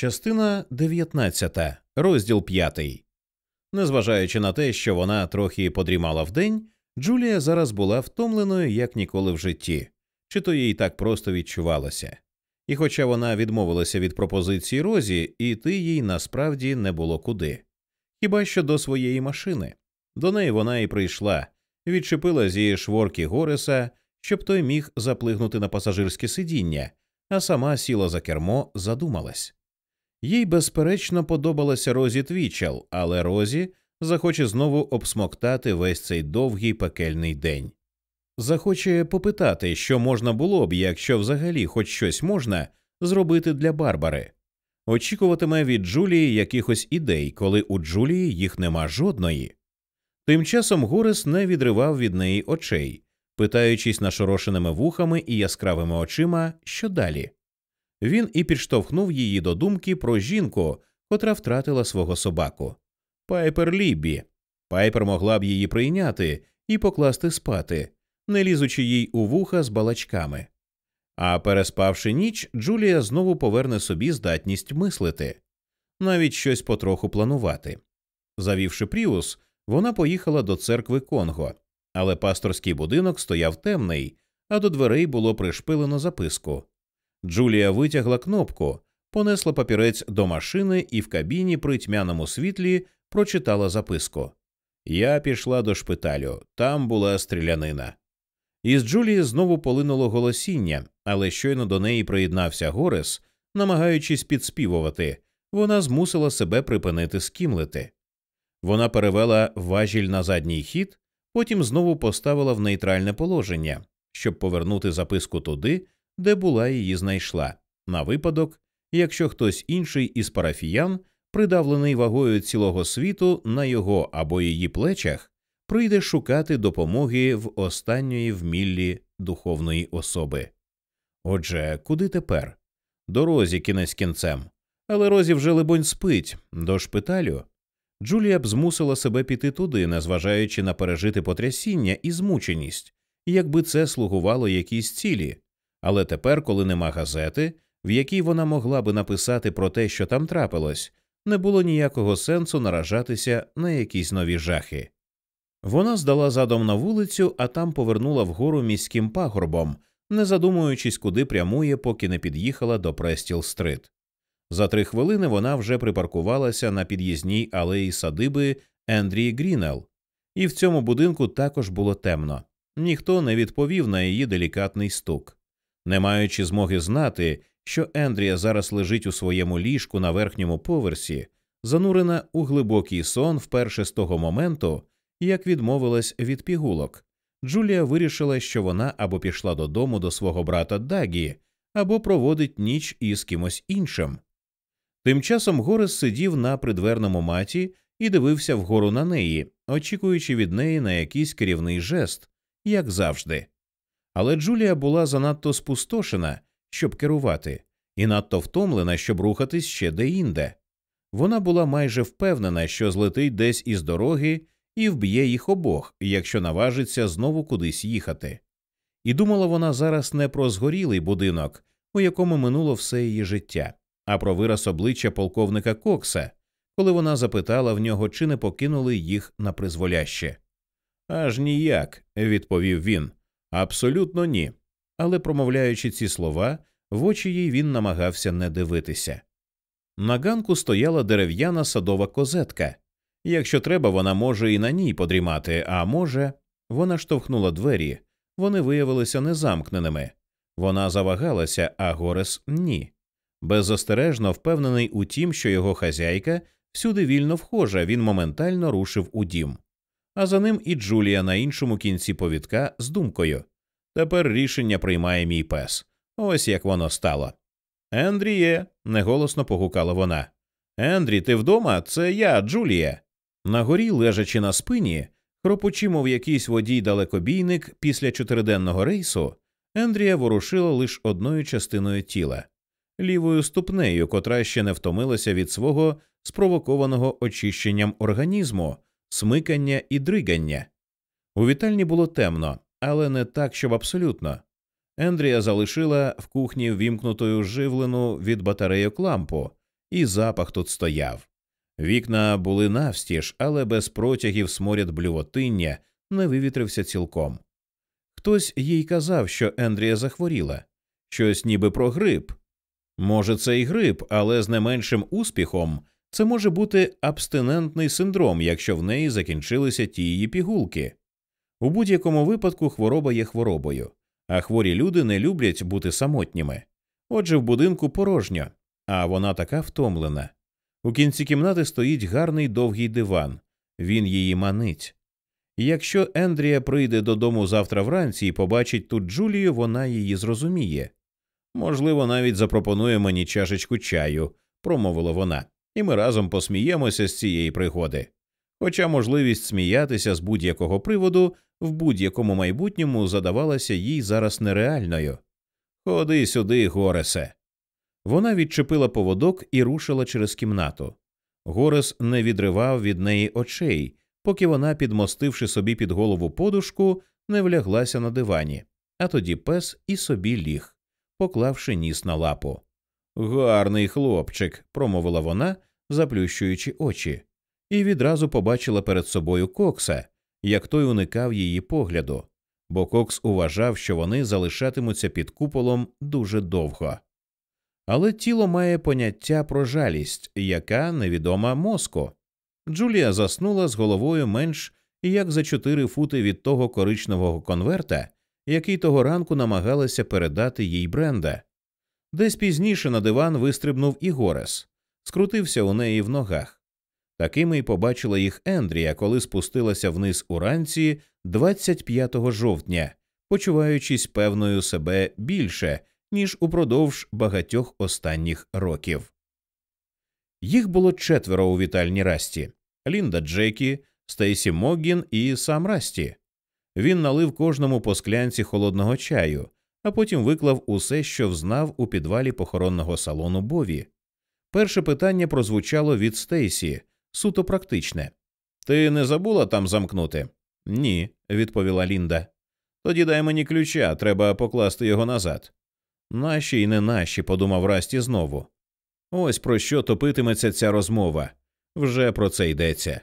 Частина 19, розділ 5. Незважаючи на те, що вона трохи подрімала вдень, Джулія зараз була втомленою як ніколи в житті, чи то їй так просто відчувалося. І хоча вона відмовилася від пропозиції Розі, іти їй насправді не було куди. Хіба що до своєї машини. До неї вона і прийшла, відчепила зі шворки Гореса, щоб той міг заплигнути на пасажирське сидіння, а сама сіла за кермо, задумалась. Їй, безперечно, подобалася Розі Твічел, але Розі захоче знову обсмоктати весь цей довгий пекельний день. Захоче попитати, що можна було б, якщо взагалі хоч щось можна зробити для Барбари. Очікуватиме від Джулії якихось ідей, коли у Джулії їх нема жодної. Тим часом Горес не відривав від неї очей, питаючись нашорошеними вухами і яскравими очима, що далі. Він і підштовхнув її до думки про жінку, котра втратила свого собаку. Пайпер Ліббі. Пайпер могла б її прийняти і покласти спати, не лізучи їй у вуха з балачками. А переспавши ніч, Джулія знову поверне собі здатність мислити, навіть щось потроху планувати. Завівши Пріус, вона поїхала до церкви Конго, але пасторський будинок стояв темний, а до дверей було пришпилено записку. Джулія витягла кнопку, понесла папірець до машини і в кабіні при тьмяному світлі прочитала записку. Я пішла до шпиталю, там була стрілянина. Із Джулії знову полинуло голосіння, але щойно до неї приєднався Горес, намагаючись підспівувати, вона змусила себе припинити скімлити. Вона перевела важіль на задній хід, потім знову поставила в нейтральне положення, щоб повернути записку туди, де була її знайшла, на випадок, якщо хтось інший із парафіян, придавлений вагою цілого світу на його або її плечах, прийде шукати допомоги в останньої вміллі духовної особи. Отже, куди тепер? До Розі кінець кінцем. Але Розі вже, либонь, спить до шпиталю. Джулія б змусила себе піти туди, незважаючи на пережити потрясіння і змученість, якби це слугувало якійсь цілі. Але тепер, коли нема газети, в якій вона могла би написати про те, що там трапилось, не було ніякого сенсу наражатися на якісь нові жахи. Вона здала задом на вулицю, а там повернула вгору міським пагорбом, не задумуючись, куди прямує, поки не під'їхала до Престіл Стрит. За три хвилини вона вже припаркувалася на під'їзній алеї садиби Ендрії Грінел, і в цьому будинку також було темно. Ніхто не відповів на її делікатний стук. Не маючи змоги знати, що Ендрія зараз лежить у своєму ліжку на верхньому поверсі, занурена у глибокий сон вперше з того моменту, як відмовилась від пігулок, Джулія вирішила, що вона або пішла додому до свого брата Дагі, або проводить ніч із кимось іншим. Тим часом Горес сидів на придверному маті і дивився вгору на неї, очікуючи від неї на якийсь керівний жест, як завжди. Але Джулія була занадто спустошена, щоб керувати, і надто втомлена, щоб рухатись ще деінде. Вона була майже впевнена, що злетить десь із дороги і вб'є їх обох, якщо наважиться знову кудись їхати. І думала вона зараз не про згорілий будинок, у якому минуло все її життя, а про вираз обличчя полковника Кокса, коли вона запитала в нього, чи не покинули їх на призволяще. Аж ніяк, відповів він. Абсолютно ні. Але, промовляючи ці слова, в очі їй він намагався не дивитися. На ганку стояла дерев'яна садова козетка. Якщо треба, вона може і на ній подрімати, а може, вона штовхнула двері, вони виявилися незамкненими. Вона завагалася, а Горес ні. Беззастережно впевнений у тім, що його хазяйка всюди вільно вхожа, він моментально рушив у дім а за ним і Джулія на іншому кінці повідка з думкою. Тепер рішення приймає мій пес. Ось як воно стало. Ендріє, неголосно погукала вона. Ендрі, ти вдома? Це я, Джулія. На горі, лежачи на спині, хропучи, мов якийсь водій далекобійник після чотириденного рейсу, Ендрія ворушила лише одною частиною тіла, лівою ступнею, котра ще не втомилася від свого спровокованого очищенням організму смикання і дригання. У вітальні було темно, але не так, щоб абсолютно. Ендрія залишила в кухні вімкнутою живлену від батарейок лампу і запах тут стояв. Вікна були навстіж, але без протягів сморяд блювотиння не вивітрився цілком. Хтось їй казав, що Ендрія захворіла, щось ніби про грип. Може, це і грип, але з не меншим успіхом це може бути абстинентний синдром, якщо в неї закінчилися ті її пігулки. У будь-якому випадку хвороба є хворобою, а хворі люди не люблять бути самотніми. Отже, в будинку порожньо, а вона така втомлена. У кінці кімнати стоїть гарний довгий диван, він її манить. Якщо Ендрія прийде додому завтра вранці і побачить тут Джулію, вона її зрозуміє. Можливо, навіть запропонує мені чашечку чаю, промовила вона, і ми разом посміємося з цієї пригоди. Хоча можливість сміятися з будь-якого приводу в будь-якому майбутньому задавалася їй зараз нереальною. Ходи сюди, Горесе. Вона відчепила поводок і рушила через кімнату. Горес не відривав від неї очей, поки вона, підмостивши собі під голову подушку, не вляглася на дивані, а тоді пес і собі ліг, поклавши ніс на лапу. Гарний хлопчик, промовила вона, заплющуючи очі, і відразу побачила перед собою кокса, як той уникав її погляду, бо Кокс уважав, що вони залишатимуться під куполом дуже довго. Але тіло має поняття про жалість, яка невідома мозку. Джулія заснула з головою менш як за чотири фути від того коричневого конверта, який того ранку намагалася передати їй Бренда. Десь пізніше на диван вистрибнув і Горес, скрутився у неї в ногах. Такими й побачила їх Ендрія, коли спустилася вниз уранці 25 жовтня, почуваючись певною себе більше, ніж упродовж багатьох останніх років. Їх було четверо у вітальні Расті Лінда Джекі, Стейсі Моггін і сам Расті. Він налив кожному по склянці холодного чаю, а потім виклав усе, що взнав у підвалі похоронного салону Бові. Перше питання прозвучало від Стейсі суто практичне. Ти не забула там замкнути? Ні, відповіла Лінда. Тоді дай мені ключа, треба покласти його назад. Наші і не наші, подумав Расті знову. Ось про що топитиметься ця розмова. Вже про це йдеться.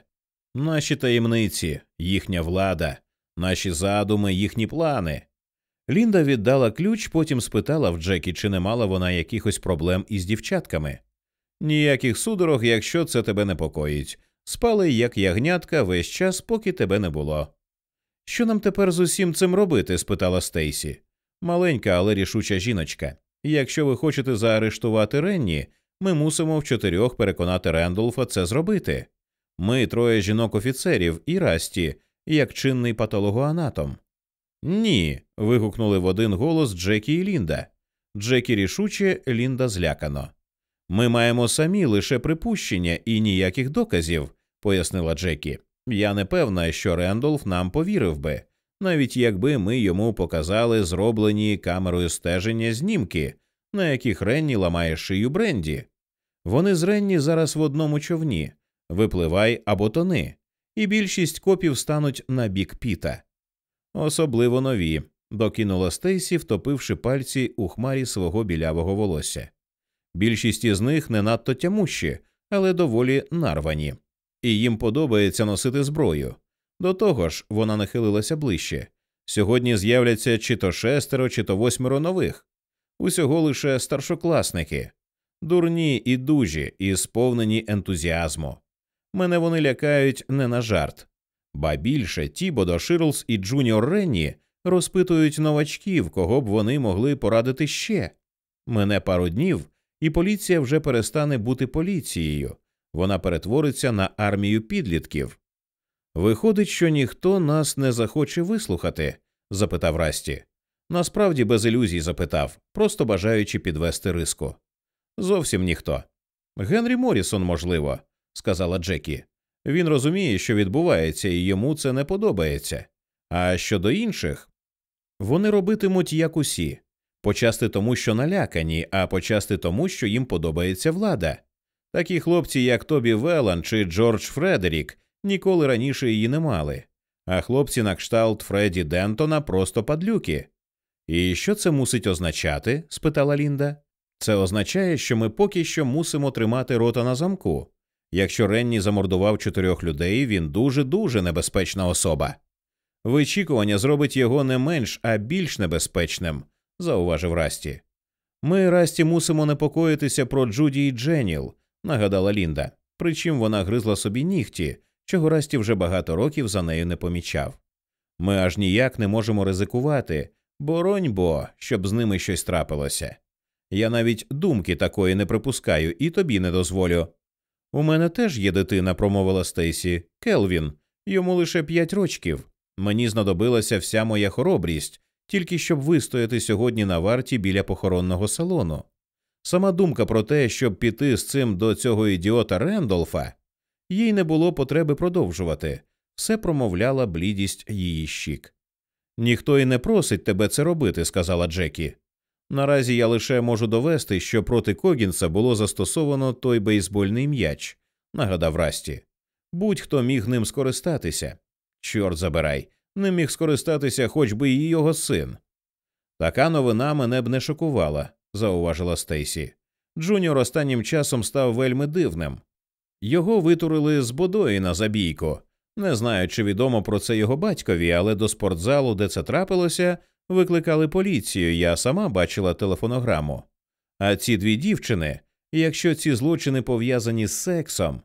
Наші таємниці, їхня влада, наші задуми, їхні плани. Лінда віддала ключ, потім спитала в Джекі, чи не мала вона якихось проблем із дівчатками. Ніяких судорог, якщо це тебе непокоїть. Спали, як ягнятка, весь час, поки тебе не було. Що нам тепер з усім цим робити? спитала Стейсі. Маленька, але рішуча жіночка. Якщо ви хочете заарештувати Ренні, ми мусимо в чотирьох переконати Рендолфа це зробити. Ми троє жінок офіцерів і Расті, як чинний патологоанатом. Ні. вигукнули в один голос Джекі і Лінда. Джекі рішуче, Лінда злякано. Ми маємо самі лише припущення і ніяких доказів, пояснила Джекі. Я не певна, що Рендолф нам повірив би, навіть якби ми йому показали зроблені камерою стеження знімки, на яких Ренні ламає шию Бренді. Вони з Ренні зараз в одному човні випливай або тони, і більшість копів стануть на бік піта. Особливо нові, докинула Стейсі, втопивши пальці у хмарі свого білявого волосся. Більшість із них не надто тямущі, але доволі нарвані, і їм подобається носити зброю. До того ж, вона нахилилася ближче. Сьогодні з'являться чи то шестеро, чи то восьмеро нових, усього лише старшокласники, дурні і дужі, і сповнені ентузіазму. Мене вони лякають не на жарт. Ба більше Тібодо Ширлс і Джуніор Ренні розпитують новачків, кого б вони могли порадити ще. Мине пару днів, і поліція вже перестане бути поліцією, вона перетвориться на армію підлітків. Виходить, що ніхто нас не захоче вислухати? запитав Расті. Насправді без ілюзій запитав, просто бажаючи підвести риску. Зовсім ніхто. Генрі Морісон, можливо, сказала Джекі. Він розуміє, що відбувається, і йому це не подобається. А щодо інших, вони робитимуть як усі почасти тому, що налякані, а почасти тому, що їм подобається влада. Такі хлопці, як Тобі Велан чи Джордж Фредерік, ніколи раніше її не мали, а хлопці на кшталт Фредді Дентона просто падлюки. І що це мусить означати? спитала Лінда. Це означає, що ми поки що мусимо тримати рота на замку. Якщо Ренні замордував чотирьох людей, він дуже дуже небезпечна особа. Вичікування зробить його не менш, а більш небезпечним, зауважив Расті. Ми, Расті, мусимо непокоїтися про Джуді і Дженіл, нагадала Лінда, причим вона гризла собі нігті, чого Расті вже багато років за нею не помічав. Ми аж ніяк не можемо ризикувати, боронь бо, щоб з ними щось трапилося. Я навіть думки такої не припускаю і тобі не дозволю. У мене теж є дитина, промовила Стейсі, Келвін, йому лише п'ять рочків. Мені знадобилася вся моя хоробрість, тільки щоб вистояти сьогодні на варті біля похоронного салону. Сама думка про те, щоб піти з цим до цього ідіота Рендолфа, їй не було потреби продовжувати, все промовляла блідість її щік. Ніхто і не просить тебе це робити, сказала Джекі. Наразі я лише можу довести, що проти Когінса було застосовано той бейсбольний м'яч, нагадав Расті. Будь-хто міг ним скористатися. Чорт забирай, не міг скористатися хоч би і його син. Така новина мене б не шокувала, зауважила Стейсі. Джуніор останнім часом став вельми дивним. Його витурили з Бодойна за бійку. Не знаю, чи відомо про це його батькові, але до спортзалу, де це трапилося, викликали поліцію. Я сама бачила телефонограму. А ці дві дівчини, якщо ці злочини пов'язані з сексом,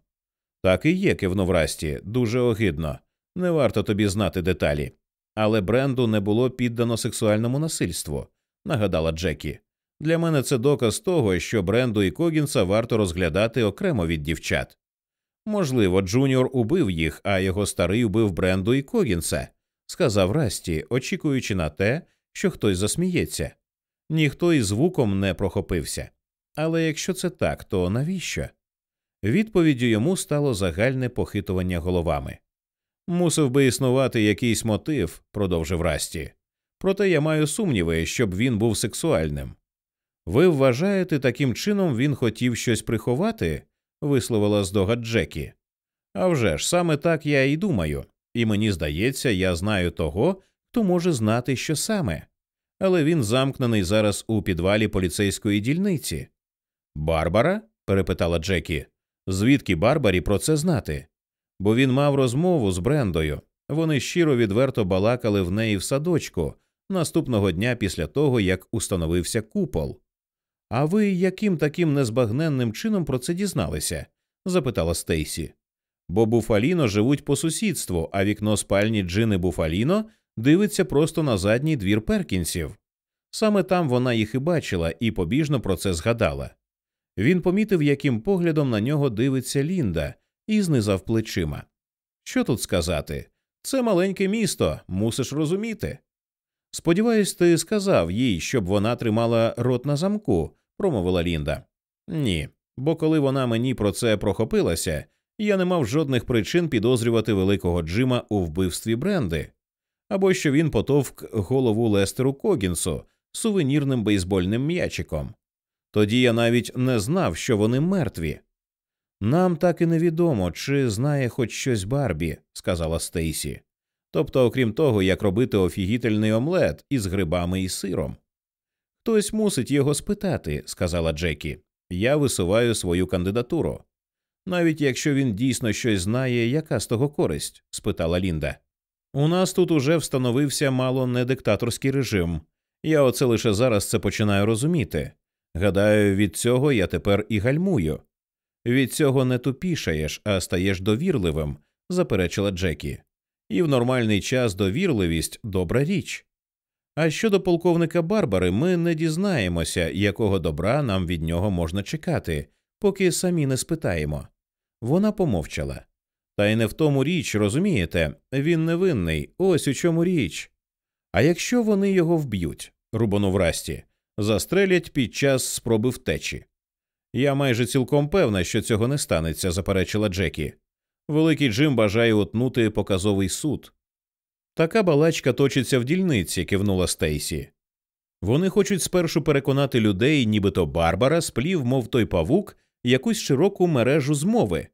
так і є, кивнув Расті, дуже огидно. Не варто тобі знати деталі. Але Бренду не було піддано сексуальному насильству, нагадала Джекі. Для мене це доказ того, що Бренду і Когінса варто розглядати окремо від дівчат. Можливо, Джуніор убив їх, а його старий убив Бренду і Когінса, сказав Расті, очікуючи на те, що хтось засміється. Ніхто і звуком не прохопився. Але якщо це так, то навіщо? Відповіддю йому стало загальне похитування головами. Мусив би існувати якийсь мотив, продовжив Расті. Проте я маю сумніви, щоб він був сексуальним. Ви вважаєте, таким чином він хотів щось приховати? висловила здогад Джекі. «А вже ж, саме так я і думаю, і мені здається, я знаю того, хто може знати, що саме. Але він замкнений зараз у підвалі поліцейської дільниці. Барбара? перепитала Джекі. Звідки Барбарі про це знати? Бо він мав розмову з Брендою. Вони щиро відверто балакали в неї в садочку наступного дня після того, як установився купол. А ви яким таким незбагненним чином про це дізналися? запитала Стейсі. Бо Буфаліно живуть по сусідству, а вікно спальні Джини Буфаліно дивиться просто на задній двір Перкінсів. Саме там вона їх і бачила і побіжно про це згадала. Він помітив, яким поглядом на нього дивиться Лінда, і знизав плечима. Що тут сказати? Це маленьке місто, мусиш розуміти. Сподіваюсь, ти сказав їй, щоб вона тримала рот на замку, промовила Лінда. Ні, бо коли вона мені про це прохопилася, я не мав жодних причин підозрювати великого Джима у вбивстві бренди, або що він потовк голову Лестеру Когінсу сувенірним бейсбольним м'ячиком. Тоді я навіть не знав, що вони мертві. Нам так і невідомо, чи знає хоч щось Барбі, сказала Стейсі. Тобто, окрім того, як робити офігітельний омлет із грибами і сиром. Хтось мусить його спитати, сказала Джекі. Я висуваю свою кандидатуру. Навіть якщо він дійсно щось знає, яка з того користь? спитала Лінда. У нас тут уже встановився мало не диктаторський режим. Я оце лише зараз це починаю розуміти. Гадаю, від цього я тепер і гальмую. Від цього не тупішаєш, а стаєш довірливим, заперечила Джекі. І в нормальний час довірливість добра річ. А щодо полковника Барбари, ми не дізнаємося, якого добра нам від нього можна чекати, поки самі не спитаємо. Вона помовчала. Та й не в тому річ, розумієте, він невинний, ось у чому річ. А якщо вони його вб'ють, рубанув Расті, застрелять під час спроби втечі. Я майже цілком певна, що цього не станеться, заперечила Джекі. Великий Джим бажає утнути показовий суд. Така балачка точиться в дільниці, кивнула Стейсі. Вони хочуть спершу переконати людей, нібито Барбара сплів, мов той павук, якусь широку мережу змови,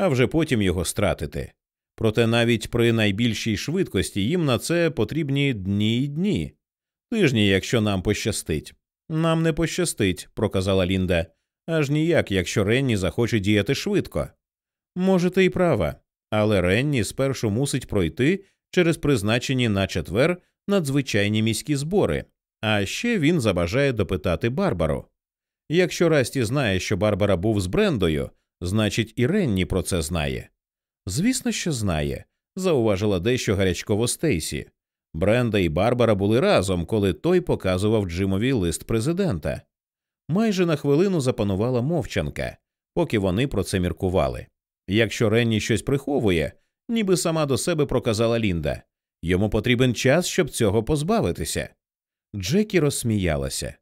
а вже потім його стратити. Проте навіть при найбільшій швидкості їм на це потрібні дні й дні, тижні, якщо нам пощастить. Нам не пощастить, проказала Лінда, аж ніяк, якщо Ренні захоче діяти швидко. Можете і права, але Ренні спершу мусить пройти через призначені на четвер надзвичайні міські збори, а ще він забажає допитати Барбару. Якщо Расті знає, що Барбара був з Брендою, значить і Ренні про це знає. Звісно, що знає, зауважила дещо гарячково Стейсі. Бренда і Барбара були разом, коли той показував Джимові лист президента. Майже на хвилину запанувала мовчанка, поки вони про це міркували. Якщо Ренні щось приховує, ніби сама до себе проказала Лінда, йому потрібен час, щоб цього позбавитися. Джекі розсміялася.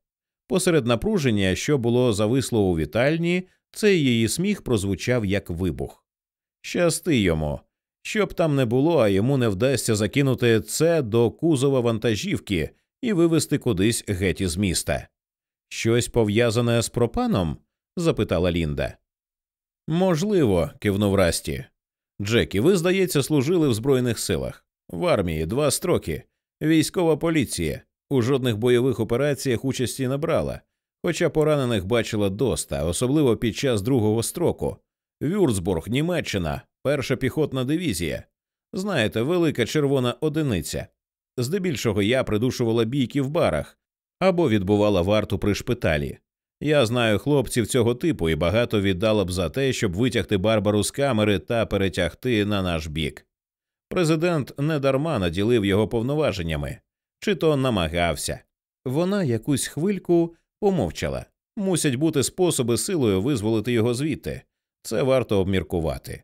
Посеред напруження, що було зависло у вітальні, цей її сміх прозвучав як вибух. Щасти йому. Щоб там не було, а йому не вдасться закинути це до кузова вантажівки і вивезти кудись геть із міста. Щось пов'язане з пропаном? запитала Лінда. Можливо, кивнув Расті. Джекі, ви, здається, служили в Збройних силах. В армії два строки. Військова поліція. У жодних бойових операціях участі не брала, хоча поранених бачила доста, особливо під час другого строку. Вюрцбург, Німеччина, перша піхотна дивізія. Знаєте, велика червона одиниця. Здебільшого я придушувала бійки в барах або відбувала варту при шпиталі. Я знаю хлопців цього типу і багато віддала б за те, щоб витягти Барбару з камери та перетягти на наш бік. Президент недарма наділив його повноваженнями, чи то намагався. Вона якусь хвильку помовчала. Мусять бути способи силою визволити його звідти. Це варто обміркувати.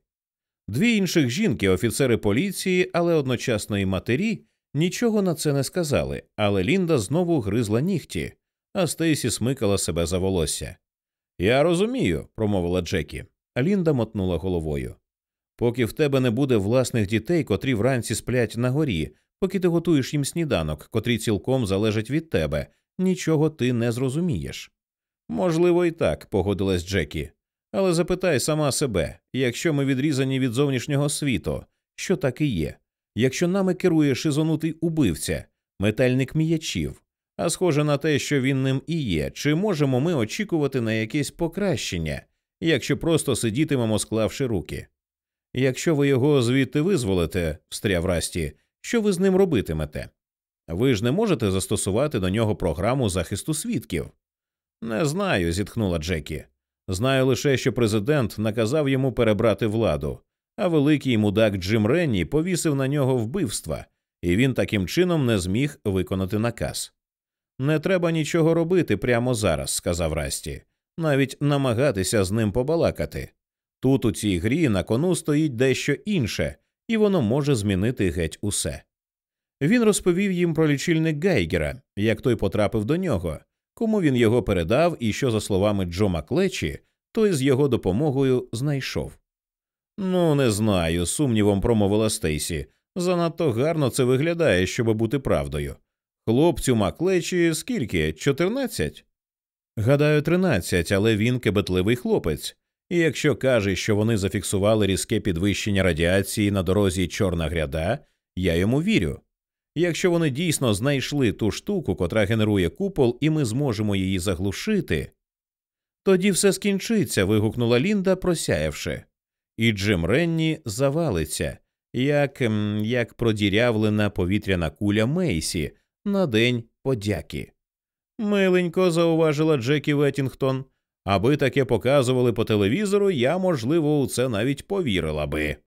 Дві інших жінки, офіцери поліції, але одночасно і матері, нічого на це не сказали, але Лінда знову гризла нігті, а Стейсі смикала себе за волосся. Я розумію, промовила Джекі. Лінда мотнула головою. Поки в тебе не буде власних дітей, котрі вранці сплять на горі, поки ти готуєш їм сніданок, котрі цілком залежать від тебе, нічого ти не зрозумієш. Можливо, і так, погодилась Джекі. Але запитай сама себе якщо ми відрізані від зовнішнього світу, що так і є, якщо нами керує шизонутий убивця, метальник м'ячів, а схоже на те, що він ним і є, чи можемо ми очікувати на якесь покращення, якщо просто сидітимемо, склавши руки? Якщо ви його звідти визволите, встряв Расті, що ви з ним робитимете? Ви ж не можете застосувати до нього програму захисту свідків? Не знаю, зітхнула Джекі. Знаю лише, що президент наказав йому перебрати владу, а великий мудак Джим Ренні повісив на нього вбивства, і він таким чином не зміг виконати наказ. Не треба нічого робити прямо зараз, сказав Расті, навіть намагатися з ним побалакати. Тут у цій грі на кону стоїть дещо інше, і воно може змінити геть усе. Він розповів їм про лічильник Гейгера, як той потрапив до нього, кому він його передав і що, за словами Джо Маклечі, той з його допомогою знайшов. Ну, не знаю, сумнівом промовила Стейсі. Занадто гарно це виглядає, щоб бути правдою. Хлопцю Маклечі скільки? Чотирнадцять? Гадаю, тринадцять, але він кебетливий хлопець. І якщо каже, що вони зафіксували різке підвищення радіації на дорозі Чорна гряда, я йому вірю. Якщо вони дійсно знайшли ту штуку, котра генерує купол, і ми зможемо її заглушити, тоді все скінчиться. вигукнула Лінда, просяявши. І Джим Ренні завалиться, як як продірявлена повітряна куля Мейсі на день подяки. Миленько зауважила Джекі Веттінгтон. Аби таке показували по телевізору, я, можливо, у це навіть повірила би.